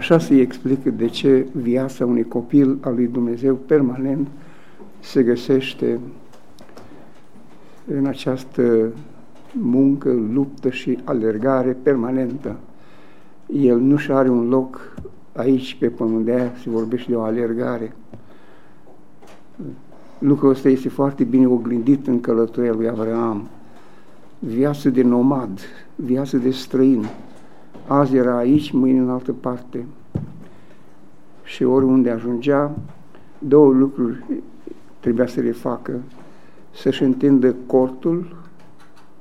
așa se explică de ce viața unui copil al lui Dumnezeu permanent se găsește în această muncă, luptă și alergare permanentă. El nu și are un loc aici pe pământ, de aia se vorbește de o alergare. Lucrul ăsta este foarte bine oglindit în călătoria lui Avram. Viață de nomad, viață de străin. Azi era aici, mâine în altă parte. Și oriunde ajungea, două lucruri trebuia să le facă. Să-și întindă cortul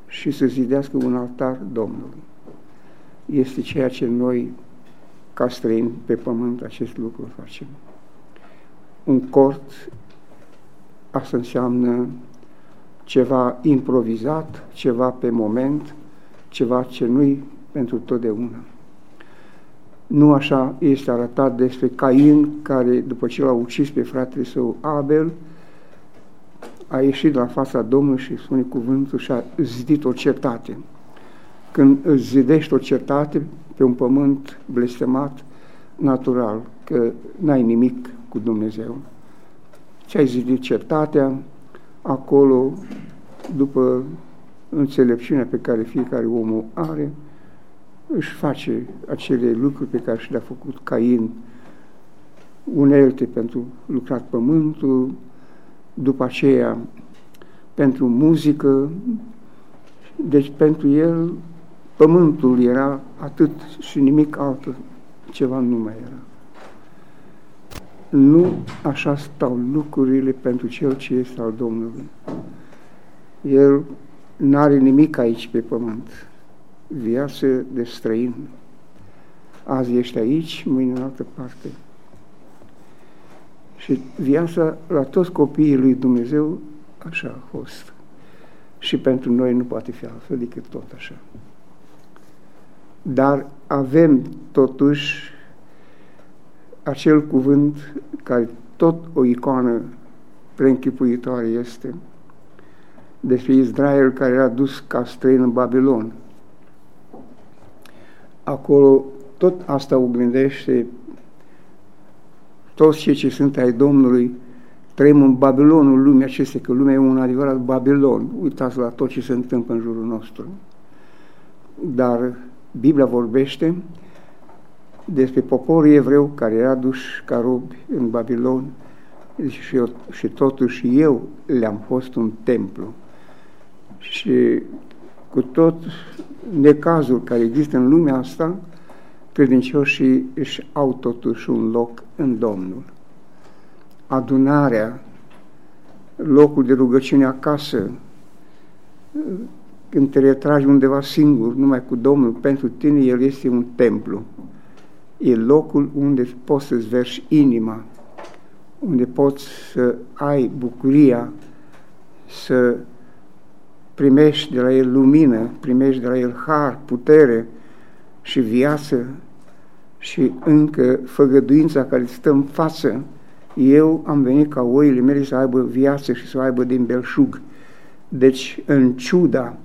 și să zidească un altar Domnului. Este ceea ce noi, ca străini pe pământ, acest lucru facem. Un cort, asta înseamnă ceva improvizat, ceva pe moment, ceva ce nu-i pentru totdeauna. Nu așa este arătat despre Cain, care după ce l-a ucis pe fratele său Abel, a ieșit la fața Domnului și spune cuvântul și a zidit o cetate. Când îți zidești o cetate pe un pământ blestemat, natural, că n-ai nimic cu Dumnezeu. Ce ai zidit cetatea, acolo, după înțelepciunea pe care fiecare om o are, își face acele lucruri pe care și le-a făcut Cain, unelte pentru lucrat pământul, după aceea pentru muzică, deci pentru el pământul era atât și nimic alt ceva nu mai era. Nu așa stau lucrurile pentru cel ce este al Domnului. El nu are nimic aici pe pământ. Viață de străin. Azi ești aici, mâine în altă parte. Și viața la toți copiii lui Dumnezeu așa a fost. Și pentru noi nu poate fi altfel decât tot așa. Dar avem totuși acel cuvânt care tot o icoană preînchipuitoare este despre Israel care era dus ca străin în Babilon. Acolo tot asta oglindește toți cei ce sunt ai Domnului, trăim în Babilonul lumii acestei, că lumea e un adevărat Babilon. Uitați la tot ce se întâmplă în jurul nostru. Dar Biblia vorbește despre poporul evreu care era dus ca robi în Babilon și, eu, și totuși eu le-am fost un templu. Și cu tot necazul care există în lumea asta, credincioșii își au totuși un loc în Domnul. Adunarea, locul de rugăciune acasă, când te retragi undeva singur, numai cu Domnul, pentru tine El este un templu. E locul unde poți să-ți verși inima, unde poți să ai bucuria să primești de la El lumină, primești de la El har, putere și viață și încă făgăduința care stă în față, eu am venit ca oile mele să aibă viață și să aibă din belșug. Deci, în ciuda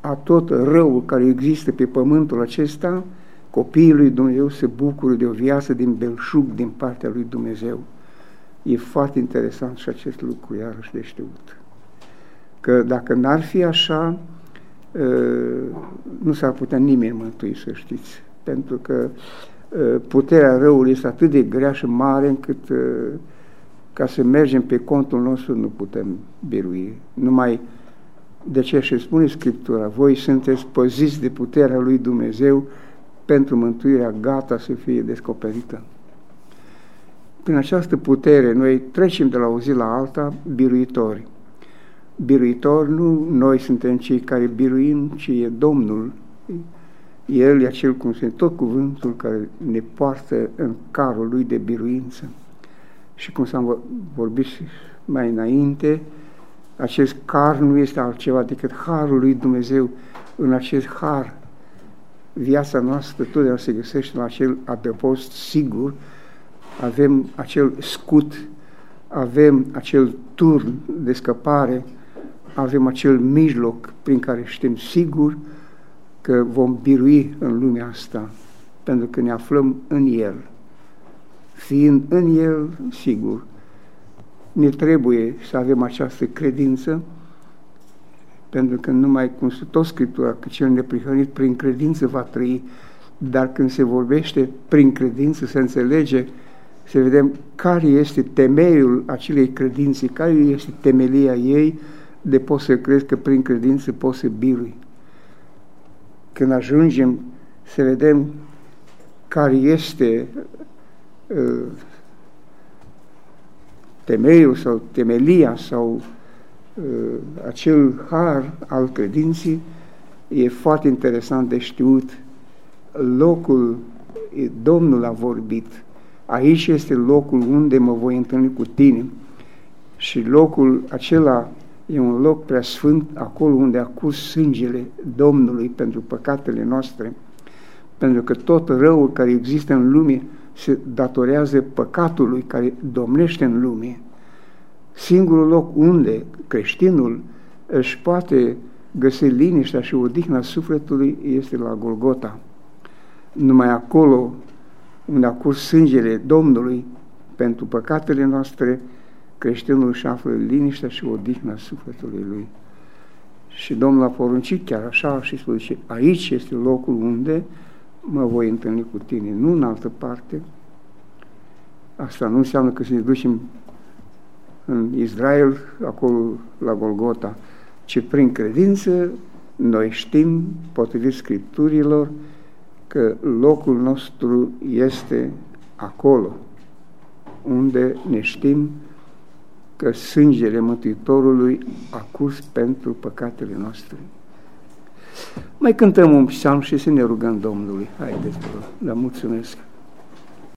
a tot răul care există pe pământul acesta, copiii lui Dumnezeu se bucură de o viață din belșug din partea lui Dumnezeu. E foarte interesant și acest lucru, iarăși de știut. Că dacă n-ar fi așa, ă, nu s-ar putea nimeni mântui, să știți pentru că uh, puterea răului este atât de grea și mare încât uh, ca să mergem pe contul nostru nu putem birui. Numai de ce și spune Scriptura, voi sunteți păziți de puterea lui Dumnezeu pentru mântuirea gata să fie descoperită. Prin această putere noi trecem de la o zi la alta biruitori. Biruitori nu noi suntem cei care biruim, ci e Domnul el e acel cum se tot cuvântul care ne poartă în carul lui de biruință. Și cum s-am vorbit mai înainte, acest car nu este altceva decât harul lui Dumnezeu. În acest har, viața noastră totdeauna se găsește la acel adăpost sigur, avem acel scut, avem acel turn de scăpare, avem acel mijloc prin care știm sigur că vom birui în lumea asta pentru că ne aflăm în El. Fiind în El, sigur, ne trebuie să avem această credință, pentru că numai cum se tot Scriptura, că cel neprihănit prin credință va trăi, dar când se vorbește prin credință, se înțelege, să vedem care este temeiul acelei credințe, care este temelia ei, de poți să crezi că prin credință poți să birui. Când ajungem să vedem care este uh, temeiul sau temelia sau uh, acel har al credinței, e foarte interesant de știut. Locul, Domnul a vorbit, aici este locul unde mă voi întâlni cu tine. Și locul acela e un loc prea sfânt, acolo unde a curs sângele Domnului pentru păcatele noastre, pentru că tot răul care există în lume se datorează păcatului care domnește în lume. Singurul loc unde creștinul își poate găsi liniștea și odihna sufletului este la Golgota. Numai acolo unde a curs sângele Domnului pentru păcatele noastre, creștinul își află liniștea și odihna sufletului lui. Și Domnul a poruncit chiar așa și spune, aici este locul unde mă voi întâlni cu tine, nu în altă parte. Asta nu înseamnă că să ne ducem în Israel, acolo la Golgota, ci prin credință noi știm, potrivit Scripturilor, că locul nostru este acolo, unde ne știm că sângele Mântuitorului a curs pentru păcatele noastre. Mai cântăm un psalm și să ne rugăm Domnului. Haideți, vă, la mulțumesc.